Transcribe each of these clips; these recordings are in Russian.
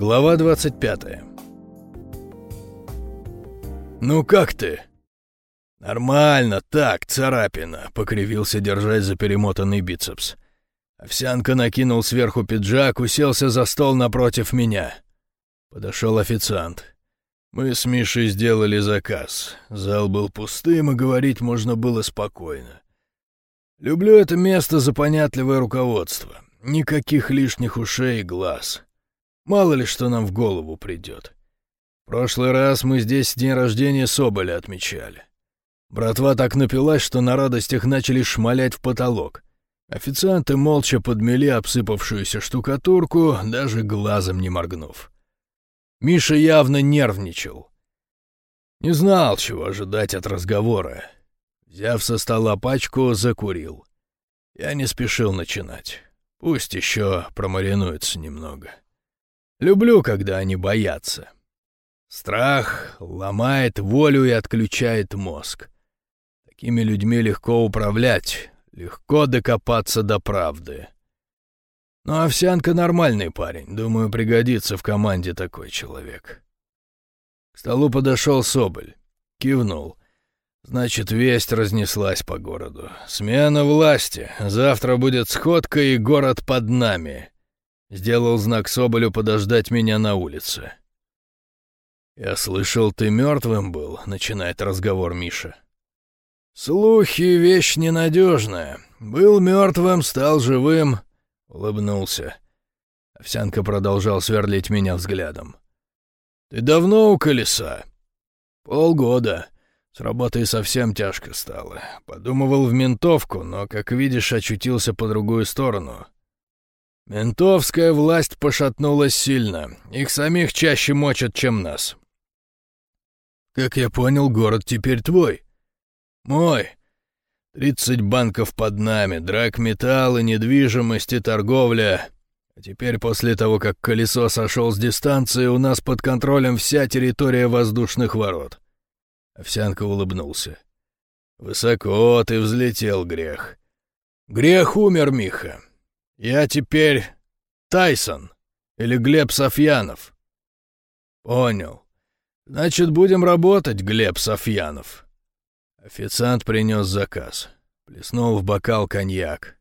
Глава 25 «Ну как ты?» «Нормально, так, царапина», — покривился, держась за перемотанный бицепс. Овсянка накинул сверху пиджак, уселся за стол напротив меня. Подошел официант. Мы с Мишей сделали заказ. Зал был пустым, и говорить можно было спокойно. Люблю это место за понятливое руководство. Никаких лишних ушей и глаз. Мало ли что нам в голову придет. Прошлый раз мы здесь день рождения Соболя отмечали. Братва так напилась, что на радостях начали шмалять в потолок. Официанты молча подмели обсыпавшуюся штукатурку, даже глазом не моргнув. Миша явно нервничал. Не знал, чего ожидать от разговора. Взяв со стола пачку, закурил. Я не спешил начинать. Пусть еще промаринуется немного. Люблю, когда они боятся. Страх ломает волю и отключает мозг. Такими людьми легко управлять, легко докопаться до правды. Но Овсянка нормальный парень, думаю, пригодится в команде такой человек. К столу подошел Соболь, кивнул. Значит, весть разнеслась по городу. Смена власти. Завтра будет сходка, и город под нами. Сделал знак Соболю подождать меня на улице. «Я слышал, ты мертвым был», — начинает разговор Миша. «Слухи — вещь ненадежная. Был мертвым, стал живым», — улыбнулся. Овсянка продолжал сверлить меня взглядом. «Ты давно у колеса?» «Полгода. С работой совсем тяжко стало. Подумывал в ментовку, но, как видишь, очутился по другую сторону. Ментовская власть пошатнулась сильно. Их самих чаще мочат, чем нас. Как я понял, город теперь твой. Мой. Тридцать банков под нами, драгметаллы, недвижимость и торговля. А теперь, после того, как колесо сошел с дистанции, у нас под контролем вся территория воздушных ворот. Овсянка улыбнулся. «Высоко ты взлетел, грех. Грех умер, Миха. Я теперь Тайсон или Глеб Софьянов». «Понял. Значит, будем работать, Глеб Софьянов». Официант принес заказ. Плеснул в бокал коньяк.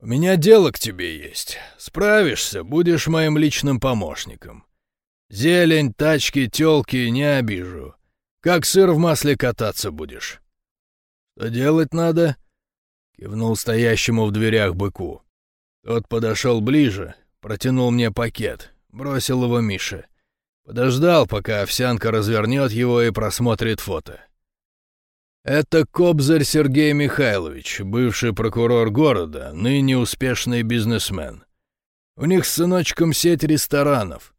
«У меня дело к тебе есть. Справишься, будешь моим личным помощником. Зелень, тачки, тёлки не обижу. Как сыр в масле кататься будешь?» «Что делать надо?» — кивнул стоящему в дверях быку. Тот подошел ближе, протянул мне пакет, бросил его Мише. Подождал, пока овсянка развернет его и просмотрит фото. Это Кобзарь Сергей Михайлович, бывший прокурор города, ныне успешный бизнесмен. У них с сыночком сеть ресторанов.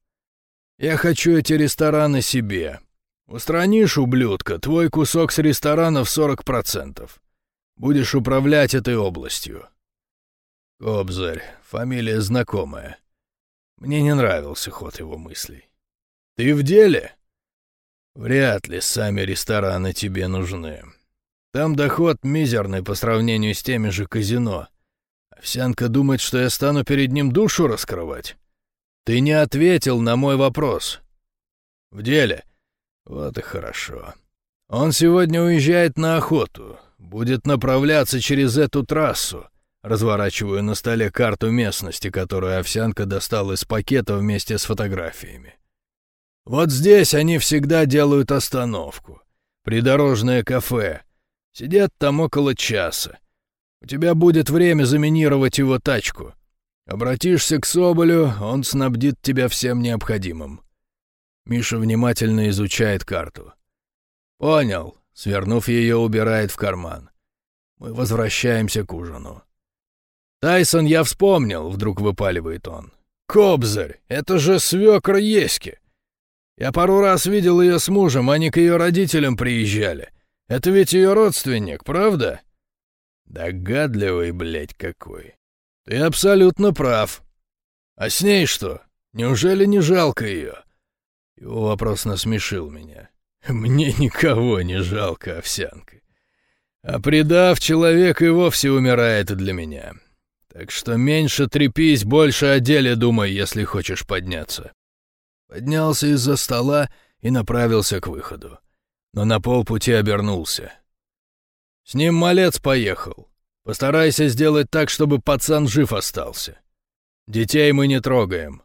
Я хочу эти рестораны себе. Устранишь, ублюдка, твой кусок с ресторанов 40%. Будешь управлять этой областью. Кобзарь, фамилия знакомая. Мне не нравился ход его мыслей. Ты в деле? Вряд ли сами рестораны тебе нужны. Там доход мизерный по сравнению с теми же казино. Овсянка думает, что я стану перед ним душу раскрывать. Ты не ответил на мой вопрос. В деле. Вот и хорошо. Он сегодня уезжает на охоту. Будет направляться через эту трассу. Разворачиваю на столе карту местности, которую овсянка достала из пакета вместе с фотографиями. Вот здесь они всегда делают остановку. Придорожное кафе. Сидят там около часа. У тебя будет время заминировать его тачку. Обратишься к Соболю, он снабдит тебя всем необходимым. Миша внимательно изучает карту. «Понял», — свернув ее, убирает в карман. Мы возвращаемся к ужину. «Тайсон, я вспомнил», — вдруг выпаливает он. «Кобзарь, это же свекр Еськи. Я пару раз видел ее с мужем, они к ее родителям приезжали. Это ведь ее родственник, правда?» «Догадливый, блядь, какой. Ты абсолютно прав. А с ней что? Неужели не жалко ее?» Его вопрос насмешил меня. Мне никого не жалко, овсянка. А предав, человек и вовсе умирает для меня. Так что меньше трепись, больше о деле думай, если хочешь подняться. поднялся из-за стола и направился к выходу. Но на полпути обернулся. «С ним малец поехал. Постарайся сделать так, чтобы пацан жив остался. Детей мы не трогаем».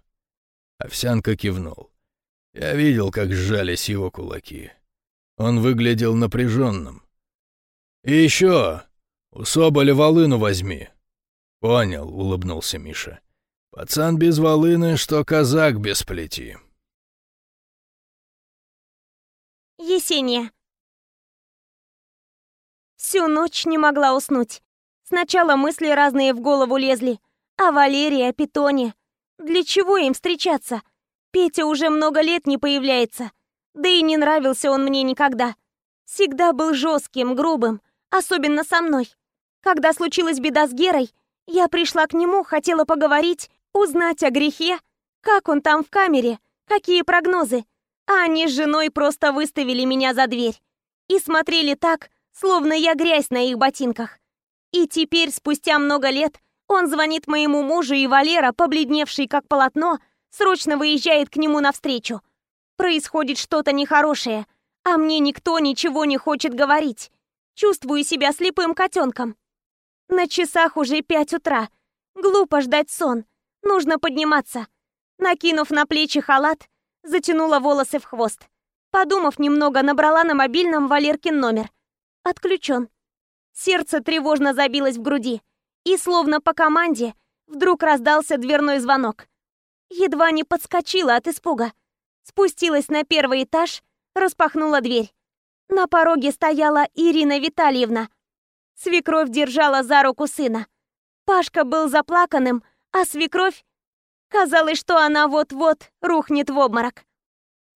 Овсянка кивнул. Я видел, как сжались его кулаки. Он выглядел напряженным. «И еще, у Соболя волыну возьми». «Понял», — улыбнулся Миша. «Пацан без волыны, что казак без плети». Есения. Всю ночь не могла уснуть. Сначала мысли разные в голову лезли. О Валерии, о Питоне. Для чего им встречаться? Петя уже много лет не появляется. Да и не нравился он мне никогда. Всегда был жестким, грубым, особенно со мной. Когда случилась беда с Герой, я пришла к нему, хотела поговорить, узнать о грехе, как он там в камере, какие прогнозы. А они с женой просто выставили меня за дверь. И смотрели так, словно я грязь на их ботинках. И теперь, спустя много лет, он звонит моему мужу, и Валера, побледневший как полотно, срочно выезжает к нему навстречу. Происходит что-то нехорошее, а мне никто ничего не хочет говорить. Чувствую себя слепым котенком. На часах уже пять утра. Глупо ждать сон. Нужно подниматься. Накинув на плечи халат, затянула волосы в хвост. Подумав немного, набрала на мобильном Валеркин номер. Отключен. Сердце тревожно забилось в груди. И словно по команде вдруг раздался дверной звонок. Едва не подскочила от испуга. Спустилась на первый этаж, распахнула дверь. На пороге стояла Ирина Витальевна. Свекровь держала за руку сына. Пашка был заплаканным, а свекровь... Казалось, что она вот-вот рухнет в обморок.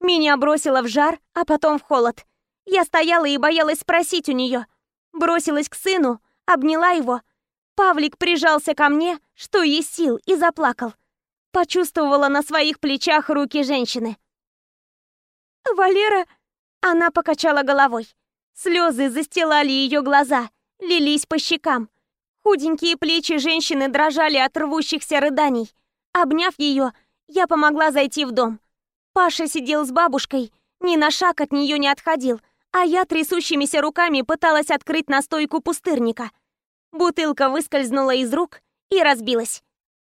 Меня бросило в жар, а потом в холод. Я стояла и боялась спросить у нее. Бросилась к сыну, обняла его. Павлик прижался ко мне, что есть сил, и заплакал. Почувствовала на своих плечах руки женщины. «Валера...» Она покачала головой. Слезы застилали ее глаза, лились по щекам. Худенькие плечи женщины дрожали от рвущихся рыданий. Обняв ее, я помогла зайти в дом. Паша сидел с бабушкой, ни на шаг от нее не отходил, а я трясущимися руками пыталась открыть настойку пустырника. Бутылка выскользнула из рук и разбилась.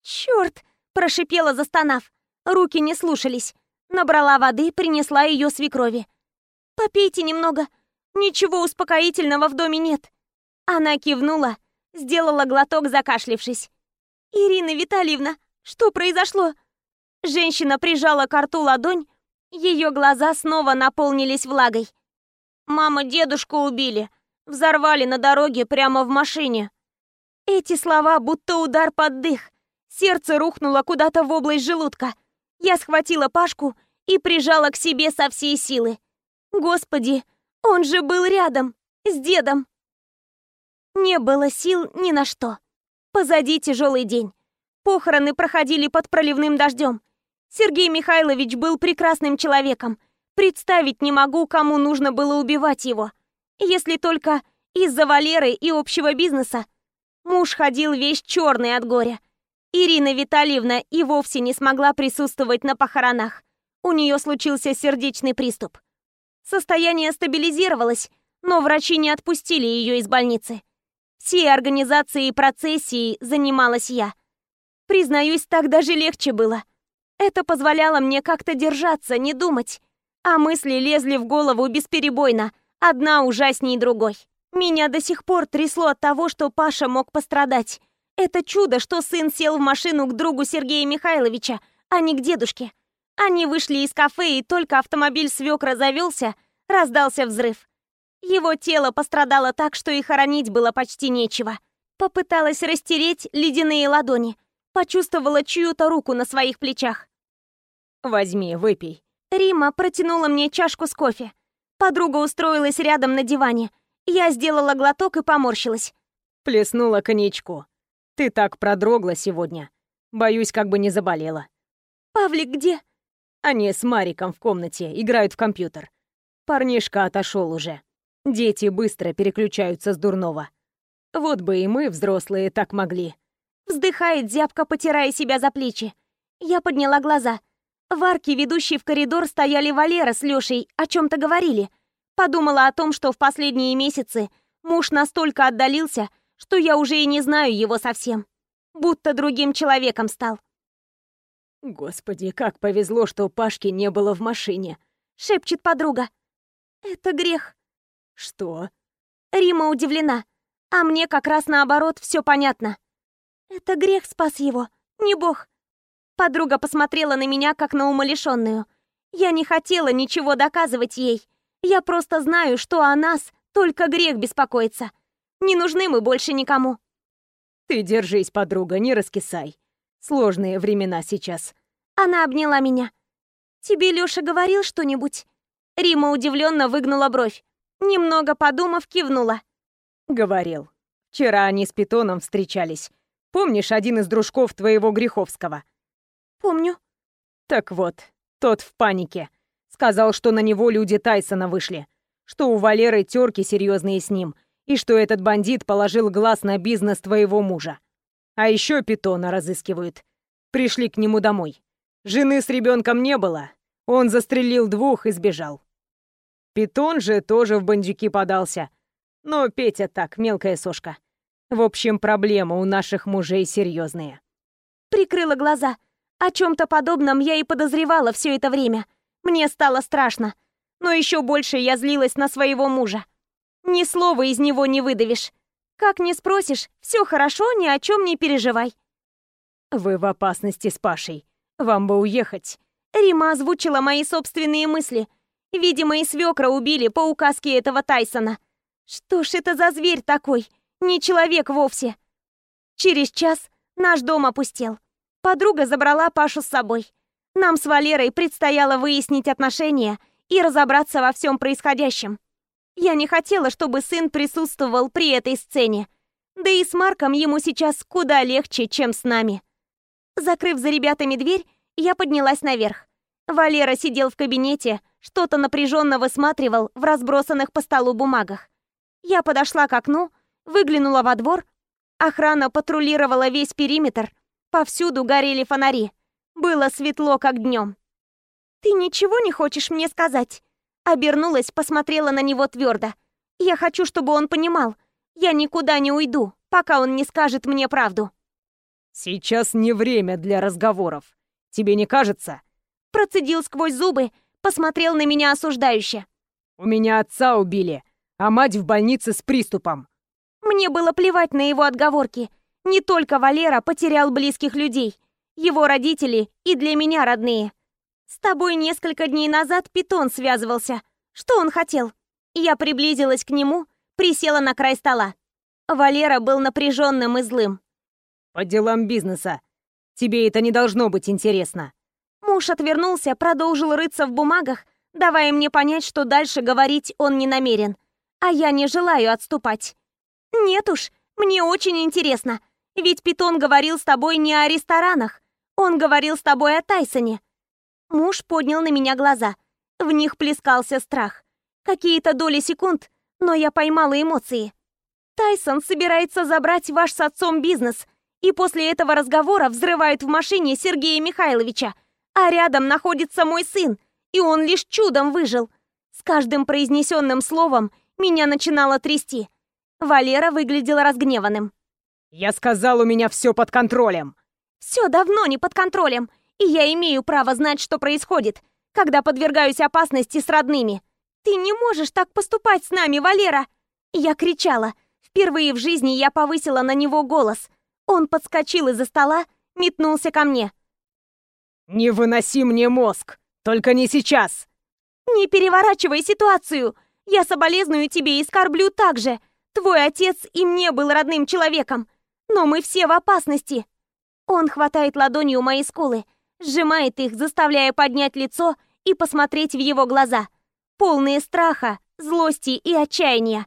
«Черт!» – прошипела, застонав. Руки не слушались. Набрала воды, принесла ее свекрови. «Попейте немного. Ничего успокоительного в доме нет». Она кивнула, сделала глоток, закашлившись. «Ирина Витальевна, что произошло?» Женщина прижала к рту ладонь, ее глаза снова наполнились влагой. «Мама дедушку убили. Взорвали на дороге прямо в машине». Эти слова будто удар под дых. Сердце рухнуло куда-то в область желудка. Я схватила Пашку и прижала к себе со всей силы. Господи, он же был рядом, с дедом. Не было сил ни на что. Позади тяжелый день. Похороны проходили под проливным дождем. Сергей Михайлович был прекрасным человеком. Представить не могу, кому нужно было убивать его. Если только из-за Валеры и общего бизнеса. Муж ходил весь черный от горя. Ирина Витальевна и вовсе не смогла присутствовать на похоронах. У нее случился сердечный приступ. Состояние стабилизировалось, но врачи не отпустили ее из больницы. Всей организацией и процессией занималась я. Признаюсь, так даже легче было. Это позволяло мне как-то держаться, не думать. А мысли лезли в голову бесперебойно, одна ужасней другой. Меня до сих пор трясло от того, что Паша мог пострадать. Это чудо, что сын сел в машину к другу Сергея Михайловича, а не к дедушке. Они вышли из кафе, и только автомобиль свекра завелся, раздался взрыв. Его тело пострадало так, что и хоронить было почти нечего. Попыталась растереть ледяные ладони. Почувствовала чью-то руку на своих плечах. «Возьми, выпей». Рима протянула мне чашку с кофе. Подруга устроилась рядом на диване. Я сделала глоток и поморщилась. Плеснула коньячку. «Ты так продрогла сегодня. Боюсь, как бы не заболела». «Павлик где?» Они с Мариком в комнате играют в компьютер. Парнишка отошел уже. Дети быстро переключаются с дурного. Вот бы и мы, взрослые, так могли. Вздыхает зябко, потирая себя за плечи. Я подняла глаза. В арке, ведущей в коридор, стояли Валера с Лешей, о чем-то говорили. Подумала о том, что в последние месяцы муж настолько отдалился, что я уже и не знаю его совсем. Будто другим человеком стал. «Господи, как повезло, что Пашки не было в машине!» — шепчет подруга. «Это грех». «Что?» Рима удивлена, а мне как раз наоборот все понятно. «Это грех спас его, не бог». Подруга посмотрела на меня, как на умалишенную. Я не хотела ничего доказывать ей. Я просто знаю, что о нас только грех беспокоится. Не нужны мы больше никому. Ты держись, подруга, не раскисай. Сложные времена сейчас. Она обняла меня. Тебе Лёша говорил что-нибудь? Рима удивленно выгнула бровь. Немного подумав, кивнула. Говорил. Вчера они с Питоном встречались. Помнишь один из дружков твоего Греховского? Помню. Так вот, тот в панике. Сказал, что на него люди Тайсона вышли. Что у Валеры терки серьезные с ним. И что этот бандит положил глаз на бизнес твоего мужа. А еще Питона разыскивают. Пришли к нему домой. Жены с ребенком не было. Он застрелил двух и сбежал. Питон же тоже в бандюки подался. Но Петя так, мелкая сошка. В общем, проблемы у наших мужей серьезные. Прикрыла глаза. О чем-то подобном я и подозревала все это время. Мне стало страшно. Но еще больше я злилась на своего мужа. Ни слова из него не выдавишь. Как не спросишь, все хорошо, ни о чем не переживай. Вы в опасности с Пашей. Вам бы уехать. Рима озвучила мои собственные мысли. Видимо, и свекра убили по указке этого Тайсона. Что ж это за зверь такой? Не человек вовсе. Через час наш дом опустел. Подруга забрала Пашу с собой. Нам с Валерой предстояло выяснить отношения и разобраться во всем происходящем. Я не хотела, чтобы сын присутствовал при этой сцене. Да и с Марком ему сейчас куда легче, чем с нами. Закрыв за ребятами дверь, я поднялась наверх. Валера сидел в кабинете, что-то напряженно высматривал в разбросанных по столу бумагах. Я подошла к окну, выглянула во двор. Охрана патрулировала весь периметр. Повсюду горели фонари. Было светло, как днем. «Ты ничего не хочешь мне сказать?» Обернулась, посмотрела на него твердо. «Я хочу, чтобы он понимал. Я никуда не уйду, пока он не скажет мне правду». «Сейчас не время для разговоров. Тебе не кажется?» Процедил сквозь зубы, посмотрел на меня осуждающе. «У меня отца убили, а мать в больнице с приступом». Мне было плевать на его отговорки. Не только Валера потерял близких людей. Его родители и для меня родные. С тобой несколько дней назад питон связывался. Что он хотел? Я приблизилась к нему, присела на край стола. Валера был напряженным и злым. По делам бизнеса. Тебе это не должно быть интересно. Муж отвернулся, продолжил рыться в бумагах, давая мне понять, что дальше говорить он не намерен. А я не желаю отступать. Нет уж, мне очень интересно. Ведь Питон говорил с тобой не о ресторанах. Он говорил с тобой о Тайсоне. Муж поднял на меня глаза. В них плескался страх. Какие-то доли секунд, но я поймала эмоции. Тайсон собирается забрать ваш с отцом бизнес и после этого разговора взрывают в машине Сергея Михайловича, а рядом находится мой сын, и он лишь чудом выжил. С каждым произнесенным словом меня начинало трясти. Валера выглядел разгневанным. «Я сказал, у меня все под контролем!» «Все давно не под контролем, и я имею право знать, что происходит, когда подвергаюсь опасности с родными. Ты не можешь так поступать с нами, Валера!» Я кричала. Впервые в жизни я повысила на него голос. Он подскочил из-за стола, метнулся ко мне. «Не выноси мне мозг! Только не сейчас!» «Не переворачивай ситуацию! Я соболезную тебе и скорблю так же! Твой отец и мне был родным человеком, но мы все в опасности!» Он хватает ладонью мои скулы, сжимает их, заставляя поднять лицо и посмотреть в его глаза. Полные страха, злости и отчаяния.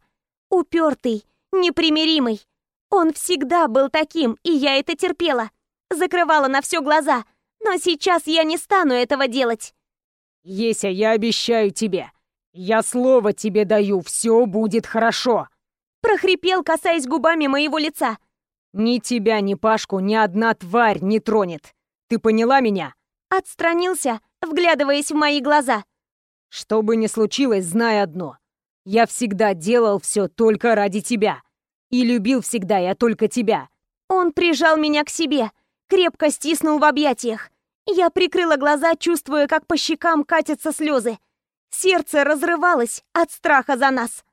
Упертый, непримиримый. Он всегда был таким, и я это терпела. Закрывала на все глаза, но сейчас я не стану этого делать. Еся, я обещаю тебе. Я слово тебе даю, все будет хорошо. Прохрипел, касаясь губами моего лица. Ни тебя, ни Пашку ни одна тварь не тронет. Ты поняла меня? Отстранился вглядываясь в мои глаза. «Что бы ни случилось, знай одно. Я всегда делал все только ради тебя. И любил всегда я только тебя». Он прижал меня к себе, крепко стиснул в объятиях. Я прикрыла глаза, чувствуя, как по щекам катятся слезы. Сердце разрывалось от страха за нас.